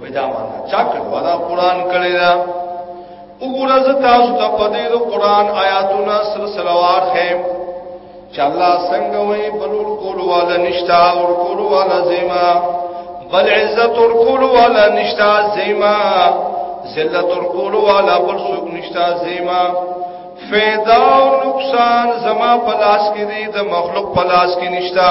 وې دا معنا چا کړو دا قران کړی دا وګوره زه تاسو ته په دې قران آیاتونه سره سلوات خیم چې الله څنګه وې بلور کول والا نشتا ور کول والا زما بل عزت ور کول والا نشتا زما ذلت ور کول والا بل څوک نشتا زما فیدا او نقصان زما پلاس کې دي د مخلوق پلاس کې نشتا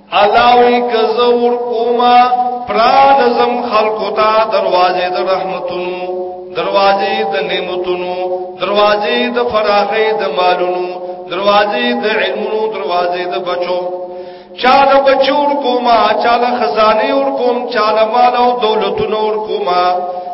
علاوی کزور کوما پراد زم خلقو تا دروازه د رحمتونو دروازه د نعمتونو دروازه د فراخې د مالونو دروازه د علمونو دروازه د بچو چاله بچور کوما چاله خزانه ور کوم چاله مال او دولتونو ور کوما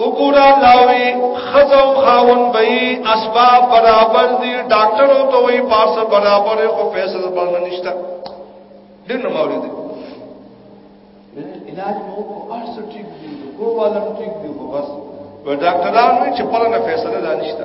وګوره لاوي خزو خاون به اسباب برابر دي ډاکټر او ته وي پاس برابر خو پیسې برابر نشته ډېر نه موري دي علاج مو کو ارس ټیک دي کو والم ټیک دي خو بس و ډاکټرانو چې پرنه فیصله دانشته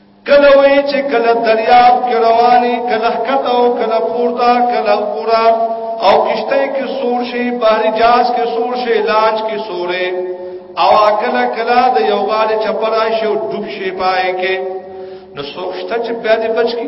کله وی چې کله دریاب کې رواني کله کته او کله پورته کله پورا او کشته کې سور شي بحر جاز کې سور شي لاج کې سورې او کله کله د یو غال چپرای شي او ډوب شي پای کې نو سوچته چې بیا دې بچ کی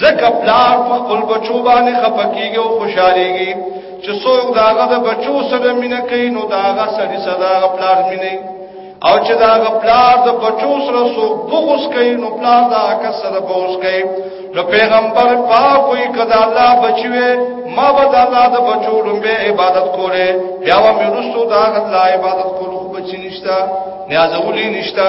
زکه پلار په خپل بچو باندې خپکیږي او خوشاليږي چې څوک داغه د بچو سره مینه کوي نو داغه سړي صدا پلار مینه او چې داغه پلار د بچو سره څوک بغوس کوي نو پلار دا کس سره بغوس کوي نو پیغمبر پاک وي کدا الله بچوي ما به د الله د بچو لومبه عبادت کوله بیا و مې رسو دا الله عبادت کولو بچی نشتا نیازولی نشتا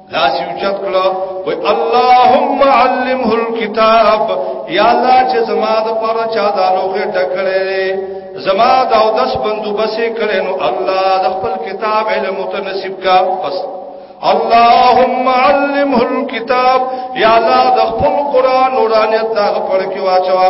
لاس یو چت کړو وای اللهم علمه الكتاب یا الله چې زما د پر چا د لوخه ټکړې زما د او دس بندوبسې کړې نو الله د خپل کتاب علم متناسب کا پس اللهم علمه الكتاب یا الله د خپل قران نورانیت دا پر کې واچوا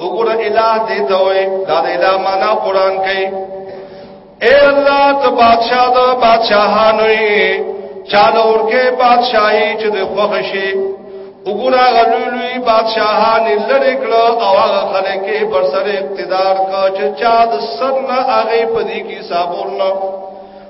وګوره الہ دې ته وې دا د الہ معنا قران کوي اے الله ته بادشاہ دا بادشاہانو یې چاله ورکه بادشاہي چې د خوښ شي وګوره غلولوی بادشاہان لری کړه او هغه خلک پر سر اقتدار کا چې چا د سر نه هغه پدی کی صابون نه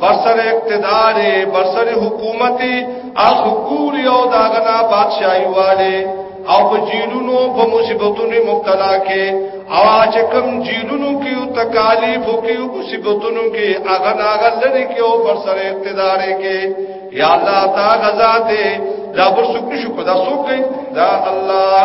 برسر اقتدار برسر حکومت اخکور یو داغنا بادشاہی والے او په جیلونو په مصیبتونو مبتلا کې او چې کم جیلونو کې او تکالیف کې او مصیبتونو کې اغه ناغه لري کې او پر سره اقتدار کې یا الله تعالی ذاته دا پر سکه شو کو دا سوکې دا الله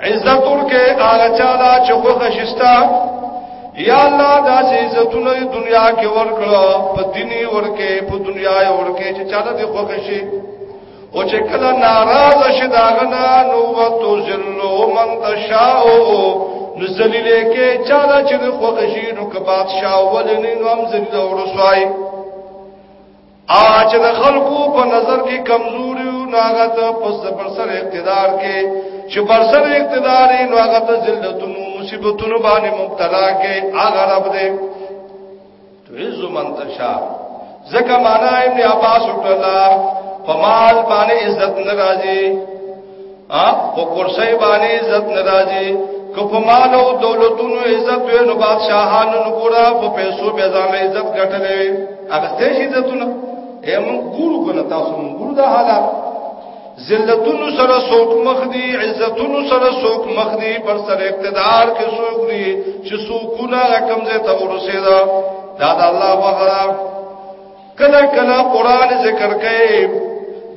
عزت ورکه هغه چاله چې خو خشستا یا الله دا چې عزتونه دنیا کې ورکړو په دیني ورکه په دنیا یې ورکه چې چاله دې خو خشي او چې کله ناراض شي داغنا نو وتو ذلو من تشاء نو ذلیلې کې چاله چې خو خشي نو که بادشاہ ولني نو هم ذلیل او رسوای اج د خلکو په نظر کې کمزوري او ناغت پس پر سر اقتدار کې چې پر سر اقتدار نو هغه ته ذلتونو مصیبتونو باندې مبتلا کې هغه رب دې تعز من تشا زکه معنا ابن عباس وکړه په مال باندې عزت ناراضي ا په کرسي باندې عزت ناراضي کپمال او دولتونو عزت وي نو بادشاہانو نګورا په پیسو به ځان عزت ګټلې هغه ته عزتونه هم ګورو کنه تاسو مونږ ګورو دا حالات ذلتونو سره څوک مخ دي عزتونو سره څوک مخ دي پر سره اقتدار کې څوک دي چې څوکونه رقم زه ته ورسېدا دا د الله وغرا کله کله قران ذکر کوي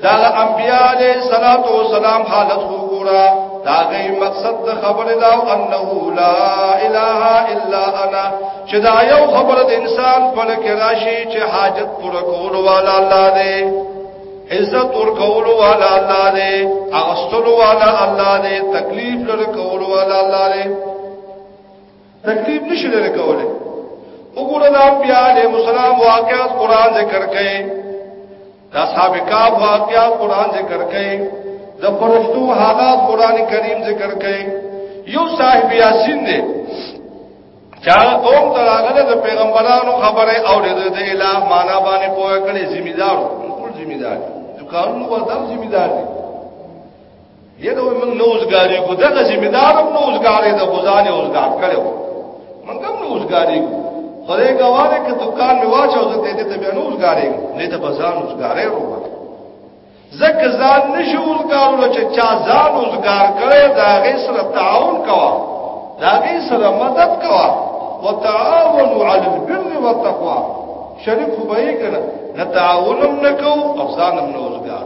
دا انبیاء علیہ الصلوۃ والسلام حالت خو ګورا دا غي مقصد د خبره دا انه لا اله الا انا چې دا یو خبره د انسان په لکه راشي چې حاجت پر کول والا الله دی عزت ور کول والا الله دی اغستل والا الله دی تکلیف لر کول والا الله دی تکلیف نشي لري کولای وګوره دا بیا له مسلمان واقعات قران ذکر کړي دا صاحب کا واقعات قران ذکر کړي د فرشتو حالات قران کریم ذکر کړي یو صاحب یاسین دی چا قوم تراغله د پیغمبرانو خبره او د الہ معنا باندې پوهه کړي ذمہ دار ټول ذمہ دار دکانونو ورته ذمہ دار دي یره موږ نوزګاری کو دغه ذمہ دار هم نوزګاری د غزان اوزګار کړو موږ هم نوزګاری کو خدای ګواره ک دکان می واچو زه ته دې ته بیا نوزګاری نه ته بازار نوزګاری رو زک ځان نشو اوزګارو چې چا ځان اوزګار کړي دا غي سره تعاون کوا دا غي سره مدد کوا وتعاونوا على البر والتقوى شریک خو به یې کنه نه تعاونم نکو افسانم نوزګار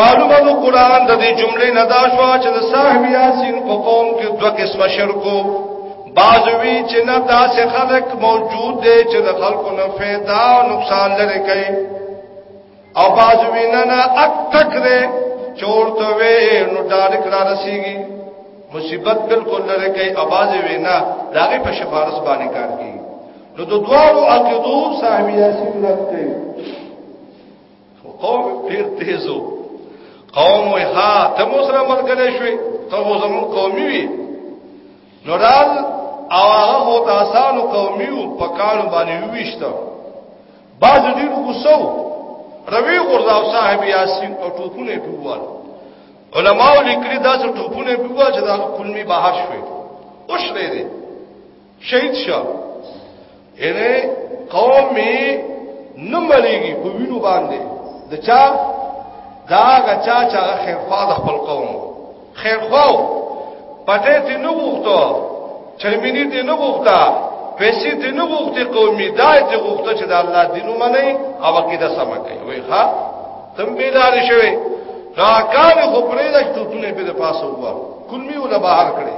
معلومه د قران د دې جملې نه دا شو چې د صاحب یاسین په قوم کې دوه قسم شرکو بازوی چې نه داسې خلک موجود دي چې د خلکو نه فایده او نقصان لري کوي او بازوی نه نه اکتک دي چورته وي نو ډایرک را رسیږي مصیبت بالکل لري کوي اواز وي نه داغه په شفارس باندې کار کوي نو د دوارو عقیدو صاحب یاسین لږ کوي قوم ډیر تیزو قوم وی ها ته مو سره ملګری شوې ته مو زمون قومي وی نورال او هغه هو تاسو قومي په کار باندې ویشته باز ډیر غوسو روي غرداو صاحب یاسین او ټوپونه پیوال علماء لیکلي دا چې ټوپونه پیوال چې دا کلمي بهر شوې اوش لري شهید شو یعنی قوم نه مليږي په وینو باندې د چا دا غچا چا خیر خوا د خپل قوم خیر خوا پټه دې نه وغوښته چرمنی دې نه وغوښته پیسې دې نه وغوښته قومي دای دې وغوښته چې د الله دین ومني او عقیده سم کوي وای ښا تم بیدار شوي راکان خو پرې د توتونه په پاسه وو کلمی ولا بهر کړي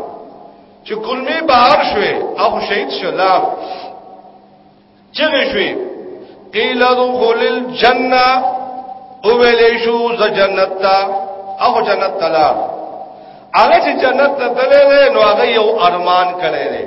چې کلمې بهر شوې او شهید شلا چغې شوې قیل دخول الجنه او ویلې شو ز جنت ته او جنت تلا هغه چې جنت ته تللې نو هغه یو ارمان کړی دی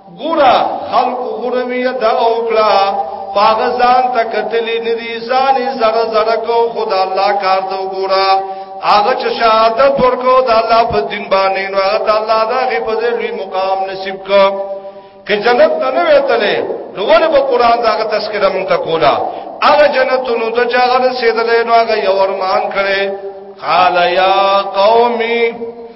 ګورا خلق غروی دا وکړه پاغه ځان ته کتلی ندی ځان زره زره کو خدا الله کار ته ګورا هغه چې شهادت ورکو د الله په دین باندې نو هغه د الله دغه په ځای لوی مقام نصیب کو که جنت ته نه وېتلې نو ولې په قران دغه تذکرہ مونږ ته کولا هغه جنتونو ته چې هغه رسیدلې نو هغه یو ارمان کړي قال یا قومي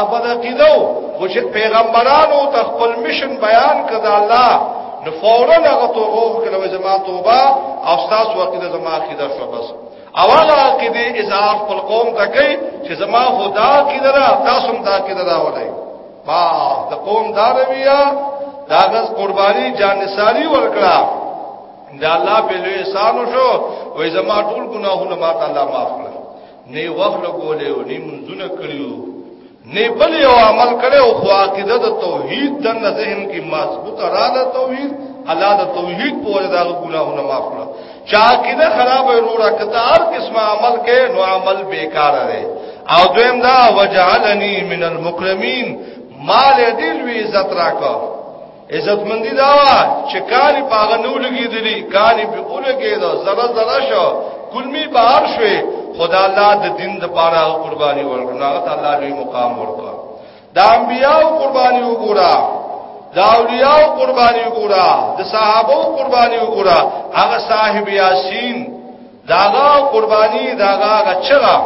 ابد عقیدو خو چې پیغمبرانو ته خپل مشن بیان کړه الله نو فورا هغه ته روح کړو زما توبه او تاسو وقته زما عقیده شو بس اول عقیده اظهار خپل قوم ته کوي چې زما خدا عقیده را تاسو هم دا عقیده را ولای با د قوم دارویا داغز قربانی جان نثاری ورکړه دا الله په لوی احسان شو وای زما ټول ګناهونه ما تعالی معاف کړ نه وخت لګولې او نه منځونه کړیو نه بل یو عمل کړو خو عقیده د توحید د ذهن کې مضبوطه را ده توحید الله د توحید په وجه دا ګناهونه معاف کړه چا کې نه خراب وروړه کته هر قسم عمل کې نو عمل بیکار دی او دویم دا وجعلنی من المکرمین مال دې لوی عزت راکړه عزت مندی دا وا چې کانی پاغه نو لګیدلی کانی به اولګیدو زړه زړه شو کلمی بهر شوې خدا الله د دین د پاره قرباني ورکړه هغه الله لوی مقام ورکړه دا انبیاء قرباني وګورا دا اولیاء قرباني وګورا د صحابه قرباني وګورا هغه صاحب یاسین داغه قرباني داغه غچغه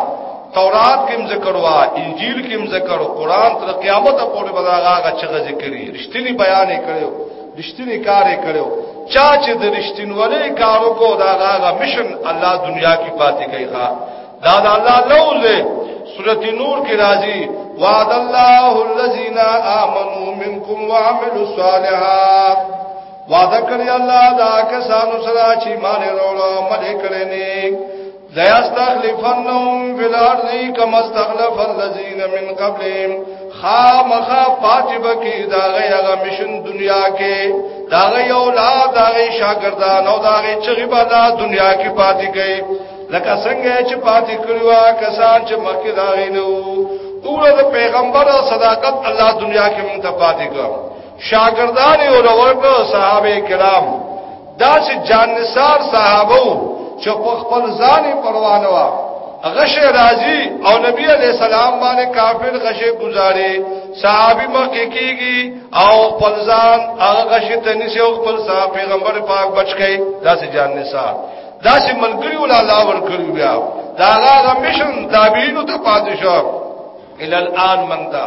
تورات کې ذکر وا انجیل کې ذکر قران تر قیامت پورې بداغه غچغه ذکرې رښتینی بیان یې کړو رښتینی کار یې کړو چا چې د رښتینولۍ کارو کو داغه مشن الله دنیا کې پاتې کوي ښا دا د الله لوز سورته نور کې راځي وعد الله الذين امنوا منكم وعملوا الصالحات وعده کړی الله دا کسانو سره چې مان وروړو ملې کړې نه لا استخلفنهم في الارض كما استخلف الذين من قبلهم خامخا پاتب کی دا غي هغه مشن دنیا کې دا غي اولاد دا غي شاګردان او دا غي چغي بالا دنیا کې پاتې گئے لکه څنګه چې پاتې کړوا کسان چې مکه دا غي نو اوره پیغمبر صداقت الله دنیا کې مونږ ته پاتې کړو شاګردان یې ولورکو صحابه کرام دا چې جان نثار صحابه چې په خپل ځان پروانه وا غشه راځي او نبی علی السلام باندې کافر غشه گزاري صحابي مکه کیږي او خپل ځان هغه غشه ته نشي او خپل صاحب پیغمبر پاک بچ کړي دا چې جان نثار دا چې ملګری ول الله ور کړی بیا دا هغه مشن تابعین ته پاتې شو ال الان مندا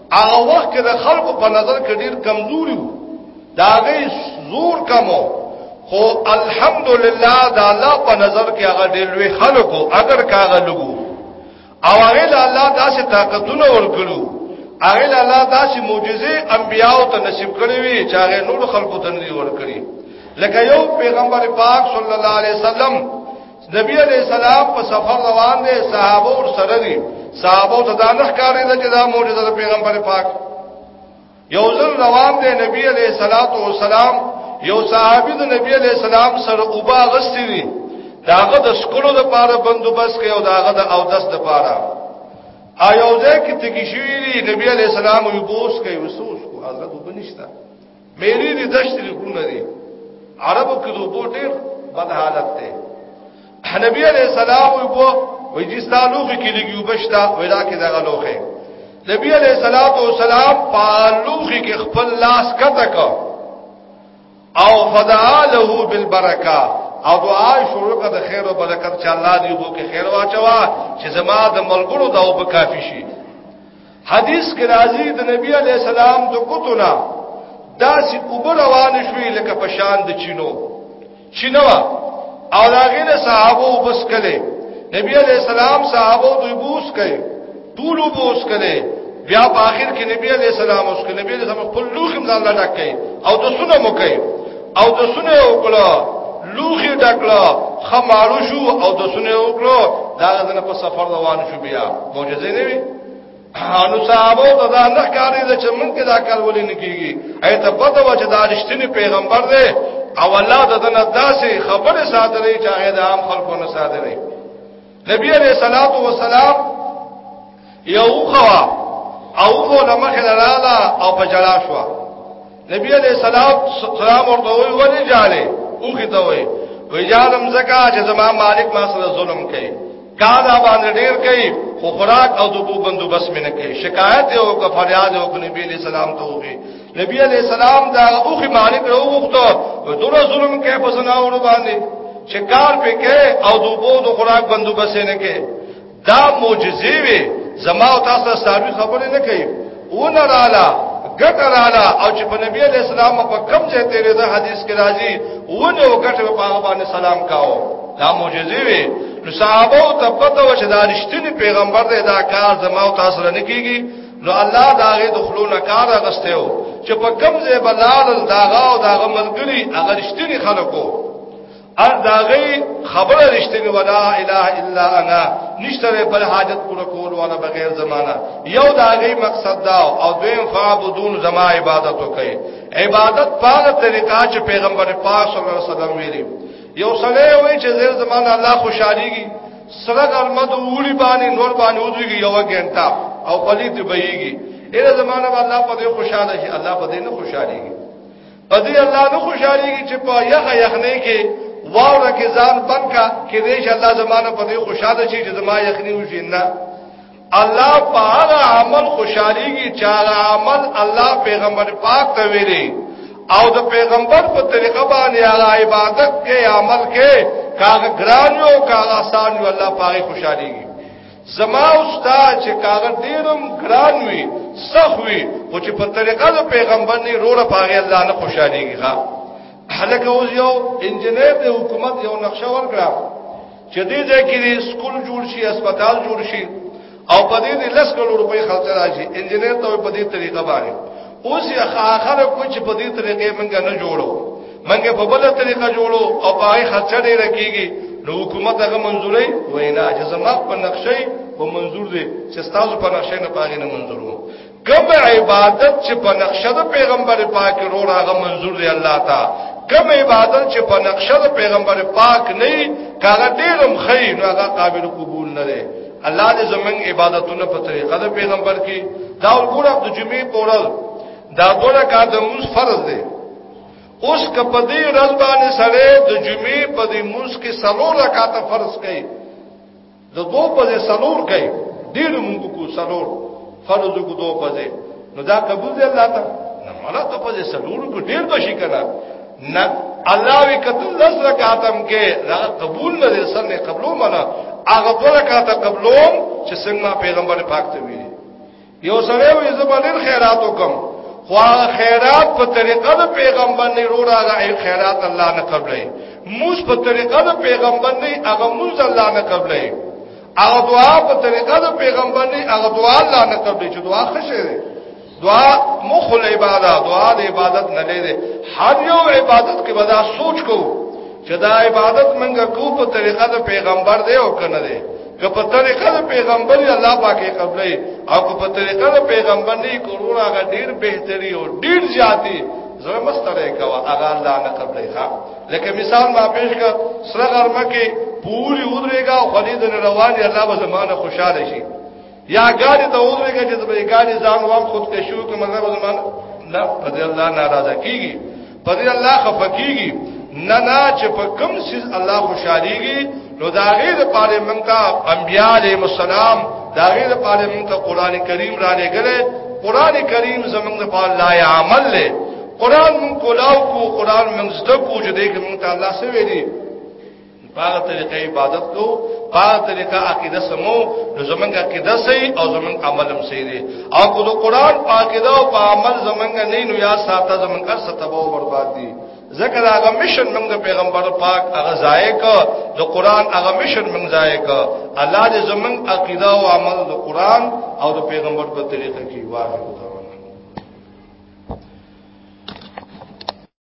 هغه وخت کې د خلکو په نظر کې ډیر کمزوري وو دا غي زور کمو خو الحمدلله دا الله په نظر کې هغه ډیر لوی خلکو اگر کاغه لګو او هغه له الله داسې طاقتونه ورکړو هغه له الله داسې معجزې انبیاو ته نصیب کړې وي چې هغه نور خلکو ته نه ورکړي لکه یو پیغمبر پاک صلی الله علیه وسلم نبی علیہ السلام په سفر روان دي صحابه ور سره دي صحابه ته دا نه ښکارې ده چې دا معجزه د پیغمبر پاک یو ځل روان دي نبی علیہ الصلات والسلام یو صحابي د نبی علیہ السلام سره اوبا غستې دي داغه د سکولو د پاره بندوبست کوي او داغه د او دس د پاره ایو ځکه ته کې شوی دی نبی علیہ السلام یې بوس کوي وسوس کو حضرت وبنشتہ میری دي دشت دي غرونه دي عربو کې دوبو ډېر بد حالت دی نبی علیہ السلام وو وی جی ستالوخه کې لګیو بشتا ودا کې دغه لوخه نبی علیہ الصلات والسلام پالوخه کې خپل لاس کته کو او فدعا له بالبرکه او دعا شروع کړه د خیر او برکت چې الله دې وو کې خیر واچوا چې زما د ملګرو دا وب کافی شي حدیث کې راځي د نبی علی السلام د قطنا داسې اوبر روان شوې لکه پشان د چینو چینوا او هغه نه صحابه وبس کله نبی علی السلام صحابه دوی بوس کړي ټول بوس کړي بیا په اخر کې نبی علی السلام اوس کې نبی علی السلام خپل لوخم ځان لا ډک کړي او د سونه مو کړي او د سونه وکړه لوخي ډکړه خمالو شو او د سونه وکړه دا غزنه په سفر روان شو بیا معجزه نه وي انو صحابه ته دا نه کاری د چمن کې دا کار ولې نه کیږي ایت په دوا چې دا رښتینی پیغمبر دی او الله د دنه داسې خبره صادرې چې هغه د عام خلکو نه صادرې نبی علیہ الصلوۃ والسلام یو خوا او خو لمخه لاله او په جلا شو نبی علیہ السلام سلام ورته وی ولی جاله او خته وی وی جالم زکا چې زما مالک ما سره ظلم کوي کالا باندې ډیر کوي خو خوراک او دغه بندوبست مې نه کوي شکایت یو کو فریاد یو کو نبی علیہ السلام ته وی نبی علیہ السلام دا اوخی مالک رو غختو دورا ظلم کې په زناورو باندې چې کار پې کې او دوبو د خوراک بندوبسې نه کې دا معجزې وي زما او تاسو ساروي خبرې نه کوي اون رااله ګټ رااله او چې په نبی علیہ السلام په کم ځای تیرې دا حدیث کې راځي اون او ګټ په هغه باندې سلام کاو دا معجزې وي نو صحابه ته پته و چې دا رښتینی پیغمبر دی دا کار زما او تاسو نه کیږي نو الله داغه دخلو نه کار غسته او چې په کم ځای بلال داغه او داغه ملګری هغه رښتینی خلکو ار داغه خبره رښتینی ولا اله الا انا نشته بل حاجت پوره کول ولا بغیر زمانہ یو داغه مقصد دا او دویم فعبدون زما عبادت وکي عبادت په طریقه چې پیغمبر پاک صلی الله علیه وسلم ویلي یو سره وی چې زیر زمانہ الله خوشاليږي سره غرمه د وړي باندې نور باندې ودرېږي یو غنټه او پلي ته بهيږي اله زمانه الله په دې خوشاله شي الله په دې نه خوشاليږي په دې الله نه خوشاليږي چې په یخ یخنه کې واوره کې ځان بنکا کې دې چې الله زمانه په دې خوشاله شي چې زما یخني وشي نه الله په هغه عمل خوشاليږي چې هغه عمل الله پیغمبر پاک ته ویلي او د پیغمبر په طریقه باندې هغه عبادت کې عمل کې کاغه ګران یو کاغه آسان یو الله پاک خوشاليږي زما استاد چې کاغه ډیرم ګران وي سخ وي او چې په طریقه د پیغمبر نه روړه پاغه الله نه خوشاليږي ها هلکه اوس یو انجنیر د حکومت یو نقشه ورکړه چې دې ځای کې دې سکول جوړ شي هسپتال جوړ شي او په دې دې لس کلو روپۍ خرچ راشي انجنیر ته په دې طریقه باندې اوس یې اخر کو چې په دې طریقې منګه نه جوړو منګه په بل طریقه جوړو او پای خرچ ډېر کیږي نو حکومت هغه منزوري وینا چې زما په نقشې په منزور دي چې تاسو په نقشې نه پاغې نه منزورو کوم عبادت چې په نقشه د پیغمبر پاک رو راغه منظور دی الله تا کوم عبادت چې په نقشه د پیغمبر پاک نه کاغه ډیرم خی نو هغه قابل قبول نه دی الله دې زمنګ عبادتونه په طریقه د پیغمبر کې دا وګوره د جمعې پورل دا دوه کا د موس فرض دی اوس کپدی رضبان سره د جمعې په دې موس کې سلو رکعات فرض کړي د دوه په ځای سلور کوي ډېر موږ کو سلور فرض کو دوه په ځای نو دا قبول دی الله ته نه مولا ته په ځای سلور کو ډېر بشي کنه نه الله وی کتل لس رکعاتم کې دا قبول نه دي سن قبلو منا هغه دوه رکعات قبلوم چې څنګه پیغمبر پاک ته ویلي یو سره وې زبردست خیرات وکم خو خیرات په طریقه د پیغمبر نه رو را غي خیرات الله نه قبلې موږ په طریقه د پیغمبر نه هغه موږ الله نه قبلې هغه دعا په طریقه د پیغمبر نه هغه دعا الله نه قبلې چې دعا خشه ده دعا مخ العبادت دعا د عبادت نه لري هر یو عبادت کې بدا سوچ کوو چې دا عبادت منګه کو په طریقه د پیغمبر دی او کنه دی که په طریقه د پیغمبر الله پاکه قبلې او که په طریقه د پیغمبر نه کورونا غ ډیر بهتري او ډیر زیاتی زره مستره کوا اغه الله نه قبلې ښا لکه مثال ما پیش کړ سره غرمه کې پوری ودرېګا او خلیدن رواني الله به زمانه خوشاله شي یا ګاډي ته ودرېږي چې به ګاډي ځان وام خود کشو کې مطلب زمان نه پدې الله ناراضه کیږي پدې الله خفقيږي نه نه چې په کوم سیز الله خوشاليږي نو دا غي د پاره مونږ ته انبيي عليهم السلام دا غي د پاره مونږ ته قران کریم را لګره قران کریم زمونږ د پاره لا عمل له قران مونږ کولاو کو قران مونږ زده کو چې دې کې مونږ ته الله سوي دي باغ طریقې عبادت کو باغ طریقه عقیده سمو نو زمونږ عقیده سي او زمونږ عمل هم سي دي او کو د قران پاکیده او په عمل زمونږ نه نو یا ساته زمونږ هر څه تباہ او برباد دي ځکه دا هغه مشن موږ پیغمبر پاک هغه ضایع کو د قران هغه مشن موږ ضایع کو الله دې زمونږ عقیده او عمل د قران او د پیغمبر په طریقه کې واجب